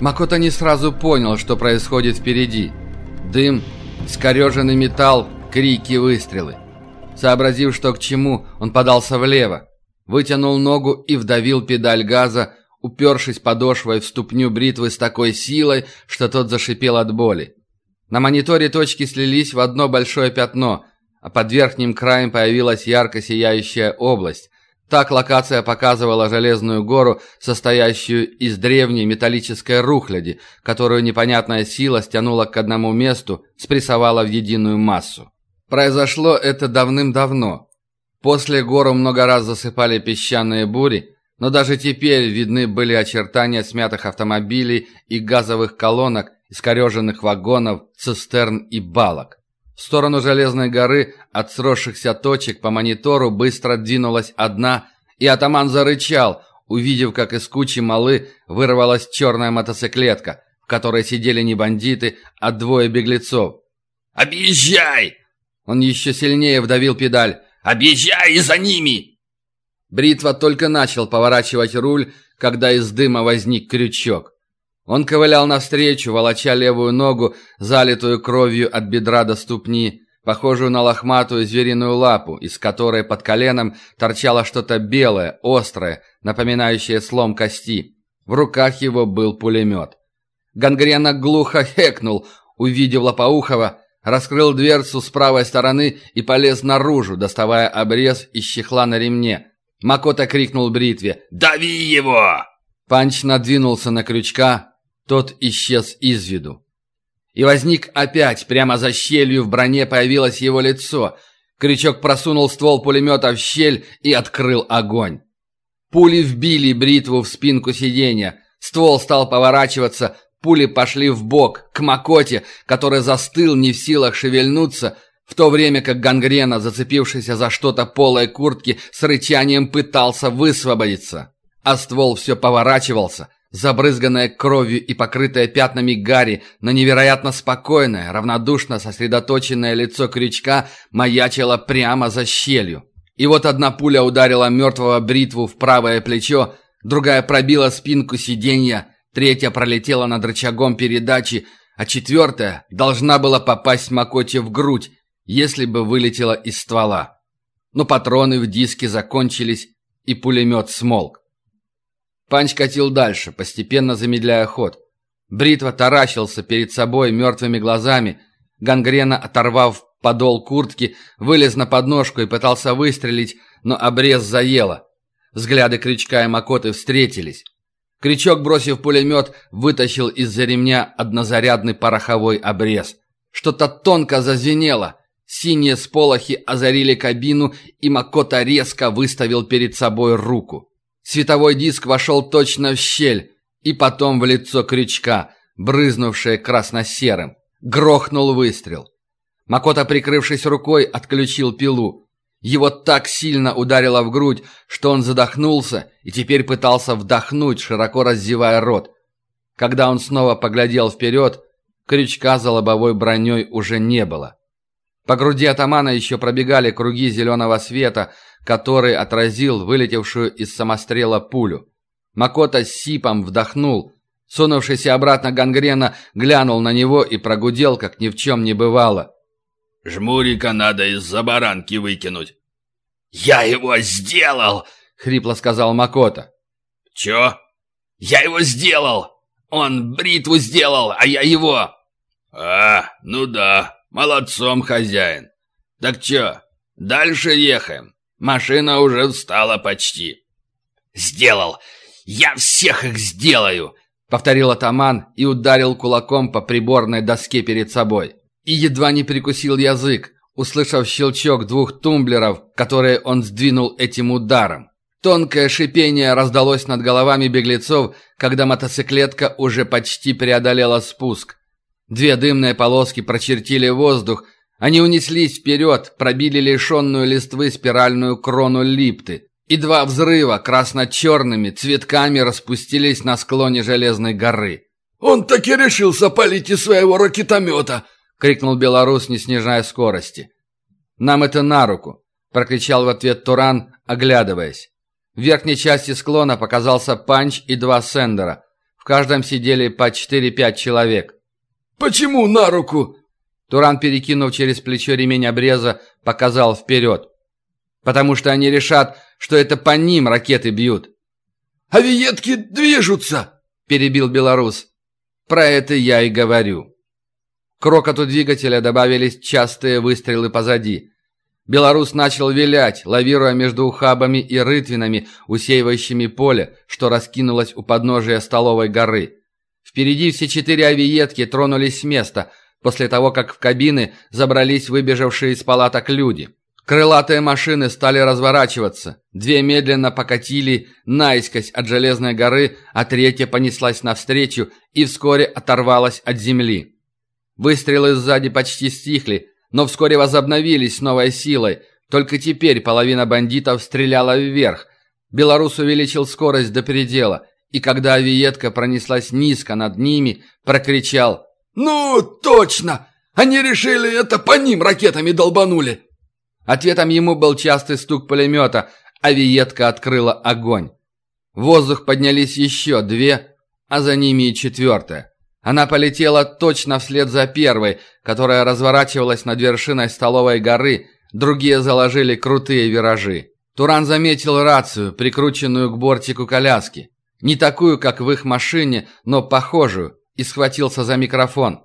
Макото не сразу понял, что происходит впереди. Дым, скореженный металл, крики выстрелы. Сообразив, что к чему, он подался влево, вытянул ногу и вдавил педаль газа, упершись подошвой в ступню бритвы с такой силой, что тот зашипел от боли. На мониторе точки слились в одно большое пятно, а под верхним краем появилась ярко сияющая область. Так локация показывала железную гору, состоящую из древней металлической рухляди, которую непонятная сила стянула к одному месту, спрессовала в единую массу. Произошло это давным-давно. После гору много раз засыпали песчаные бури, но даже теперь видны были очертания смятых автомобилей и газовых колонок, искореженных вагонов, цистерн и балок. В сторону Железной горы от сросшихся точек по монитору быстро двинулась одна, и атаман зарычал, увидев, как из кучи малы вырвалась черная мотоциклетка, в которой сидели не бандиты, а двое беглецов. «Объезжай!» Он еще сильнее вдавил педаль. «Объезжай за ними!» Бритва только начал поворачивать руль, когда из дыма возник крючок. Он ковылял навстречу, волоча левую ногу, залитую кровью от бедра до ступни, похожую на лохматую звериную лапу, из которой под коленом торчало что-то белое, острое, напоминающее слом кости. В руках его был пулемет. Гангрена глухо хекнул, увидев Лопоухова, раскрыл дверцу с правой стороны и полез наружу, доставая обрез из чехла на ремне. Макота крикнул бритве «Дави его!» Панч надвинулся на крючка, тот исчез из виду. И возник опять, прямо за щелью в броне появилось его лицо. Крючок просунул ствол пулемета в щель и открыл огонь. Пули вбили бритву в спинку сиденья. Ствол стал поворачиваться, пули пошли в бок к Макоте, который застыл не в силах шевельнуться, в то время как гангрена, зацепившийся за что-то полой куртки, с рычанием пытался высвободиться. А ствол все поворачивался, Забрызганное кровью и покрытое пятнами гари, но невероятно спокойное, равнодушно сосредоточенное лицо крючка маячило прямо за щелью. И вот одна пуля ударила мертвого бритву в правое плечо, другая пробила спинку сиденья, третья пролетела над рычагом передачи, а четвертая должна была попасть Макоте в грудь, если бы вылетела из ствола. Но патроны в диске закончились, и пулемет смолк. Панч катил дальше, постепенно замедляя ход. Бритва таращился перед собой мертвыми глазами. Гангрена, оторвав подол куртки, вылез на подножку и пытался выстрелить, но обрез заело. Взгляды Крючка и Макоты встретились. Крючок, бросив пулемет, вытащил из-за ремня однозарядный пороховой обрез. Что-то тонко зазвенело. Синие сполохи озарили кабину, и Макота резко выставил перед собой руку. Световой диск вошел точно в щель, и потом в лицо крючка, брызнувшее красно-серым. Грохнул выстрел. Макота, прикрывшись рукой, отключил пилу. Его так сильно ударило в грудь, что он задохнулся и теперь пытался вдохнуть, широко раздевая рот. Когда он снова поглядел вперед, крючка за лобовой броней уже не было. По груди атамана еще пробегали круги зеленого света, который отразил вылетевшую из самострела пулю. Макота с сипом вдохнул. Сунувшийся обратно гангрена глянул на него и прогудел, как ни в чем не бывало. «Жмурика надо из-за баранки выкинуть». «Я его сделал!» — хрипло сказал Макота. «Чё?» «Я его сделал! Он бритву сделал, а я его!» «А, ну да, молодцом, хозяин. Так чё, дальше ехаем? Машина уже встала почти». «Сделал! Я всех их сделаю!» — повторил атаман и ударил кулаком по приборной доске перед собой. И едва не прикусил язык, услышав щелчок двух тумблеров, которые он сдвинул этим ударом. Тонкое шипение раздалось над головами беглецов, когда мотоциклетка уже почти преодолела спуск. Две дымные полоски прочертили воздух, они унеслись вперед, пробили лишенную листвы спиральную крону липты. И два взрыва красно-черными цветками распустились на склоне Железной горы. «Он таки решился полить из своего ракетомета!» — крикнул белорус, не снижая скорости. «Нам это на руку!» — прокричал в ответ Туран, оглядываясь. В верхней части склона показался панч и два сендера — каждом сидели по 4-5 человек. «Почему на руку?» Туран, перекинув через плечо ремень обреза, показал вперед. «Потому что они решат, что это по ним ракеты бьют». «А виетки движутся!» – перебил белорус. «Про это я и говорю». К рокоту двигателя добавились частые выстрелы позади. Белорус начал вилять, лавируя между ухабами и рытвинами, усеивающими поле, что раскинулось у подножия столовой горы. Впереди все четыре авиетки тронулись с места, после того, как в кабины забрались выбежавшие из палаток люди. Крылатые машины стали разворачиваться. Две медленно покатили наискось от железной горы, а третья понеслась навстречу и вскоре оторвалась от земли. Выстрелы сзади почти стихли, но вскоре возобновились с новой силой. Только теперь половина бандитов стреляла вверх. Белорус увеличил скорость до предела, и когда авиетка пронеслась низко над ними, прокричал «Ну, точно! Они решили, это по ним ракетами долбанули!» Ответом ему был частый стук пулемета, авиетка открыла огонь. В воздух поднялись еще две, а за ними и четвертая. Она полетела точно вслед за первой, которая разворачивалась над вершиной столовой горы, другие заложили крутые виражи. Туран заметил рацию, прикрученную к бортику коляски. Не такую, как в их машине, но похожую, и схватился за микрофон.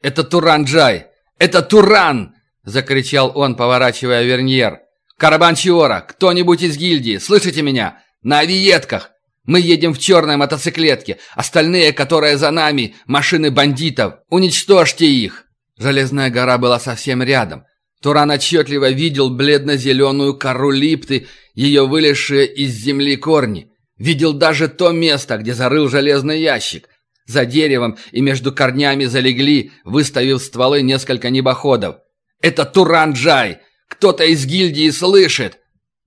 «Это Туран Джай! Это Туран!» – закричал он, поворачивая верньер. «Карабанчиора! Кто-нибудь из гильдии! Слышите меня? На авиетках! Мы едем в черной мотоциклетке. Остальные, которые за нами, машины бандитов. Уничтожьте их!» Железная гора была совсем рядом. Туран отчетливо видел бледно-зеленую кору липты, ее вылезшие из земли корни. Видел даже то место, где зарыл железный ящик. За деревом и между корнями залегли, выставив стволы несколько небоходов. «Это Туран-Джай! Кто-то из гильдии слышит!»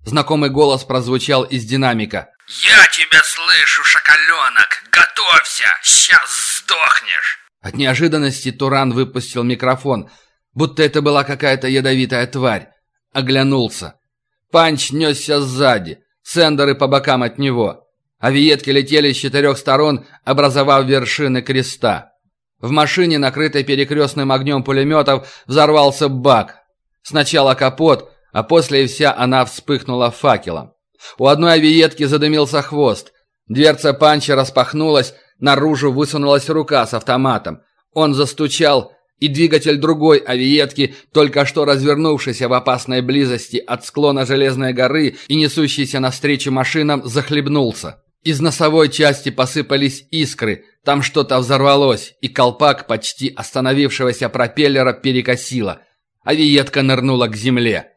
Знакомый голос прозвучал из динамика. «Я тебя слышу, шоколенок! Готовься! Сейчас сдохнешь!» От неожиданности Туран выпустил микрофон, будто это была какая-то ядовитая тварь. Оглянулся. Панч несся сзади, сендеры по бокам от него. Авиетки летели с четырех сторон, образовав вершины креста. В машине, накрытой перекрестным огнем пулеметов, взорвался бак. Сначала капот, а после и вся она вспыхнула факелом. У одной авиетки задымился хвост. Дверца панча распахнулась, наружу высунулась рука с автоматом. Он застучал, и двигатель другой авиетки, только что развернувшийся в опасной близости от склона Железной горы и несущийся навстречу машинам, захлебнулся. Из носовой части посыпались искры, там что-то взорвалось, и колпак почти остановившегося пропеллера перекосило. Авиетка нырнула к земле.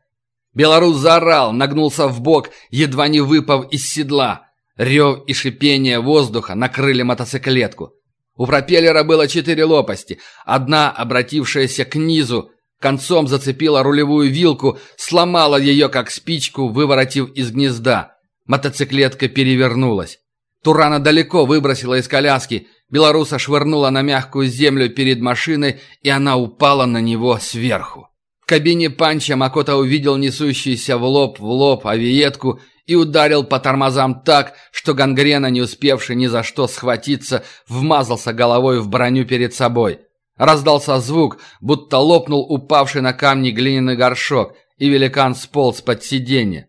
Белорус заорал, нагнулся в бок, едва не выпав из седла. Рев и шипение воздуха накрыли мотоциклетку. У пропеллера было четыре лопасти. Одна, обратившаяся к низу, концом зацепила рулевую вилку, сломала ее, как спичку, выворотив из гнезда. Мотоциклетка перевернулась. Турана далеко выбросила из коляски. Белоруса швырнула на мягкую землю перед машиной, и она упала на него сверху. В кабине панча Макота увидел несущуюся в лоб в лоб авиетку и ударил по тормозам так, что гангрена, не успевший ни за что схватиться, вмазался головой в броню перед собой. Раздался звук, будто лопнул упавший на камни глиняный горшок, и великан сполз под сиденье.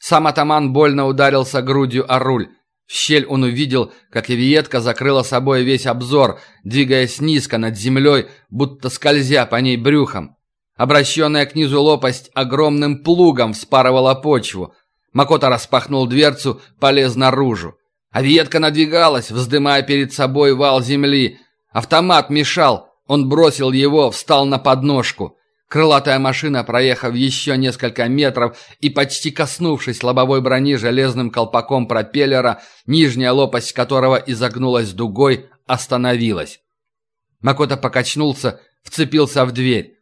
Сам атаман больно ударился грудью о руль. В щель он увидел, как авиетка закрыла собой весь обзор, двигаясь низко над землей, будто скользя по ней брюхом. Обращенная к низу лопасть огромным плугом вспарывала почву. Макота распахнул дверцу, полез наружу. Авиетка надвигалась, вздымая перед собой вал земли. Автомат мешал. Он бросил его, встал на подножку. Крылатая машина, проехав еще несколько метров и почти коснувшись лобовой брони железным колпаком пропеллера, нижняя лопасть которого изогнулась дугой, остановилась. Макота покачнулся, вцепился в дверь.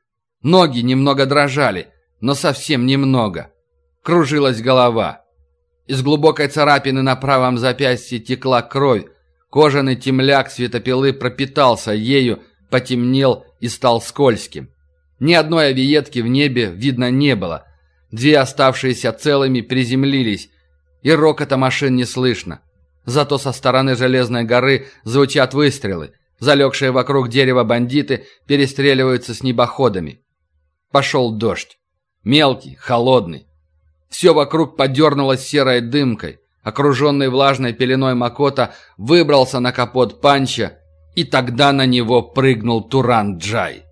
Ноги немного дрожали, но совсем немного. Кружилась голова. Из глубокой царапины на правом запястье текла кровь. Кожаный темляк светопилы пропитался ею, потемнел и стал скользким. Ни одной авиетки в небе видно не было. Две оставшиеся целыми приземлились, и рокота машин не слышно. Зато со стороны Железной горы звучат выстрелы. Залегшие вокруг дерева бандиты перестреливаются с небоходами. Пошел дождь. Мелкий, холодный. Все вокруг подернулось серой дымкой. Окруженный влажной пеленой Макота выбрался на капот панча, и тогда на него прыгнул Туран Джай.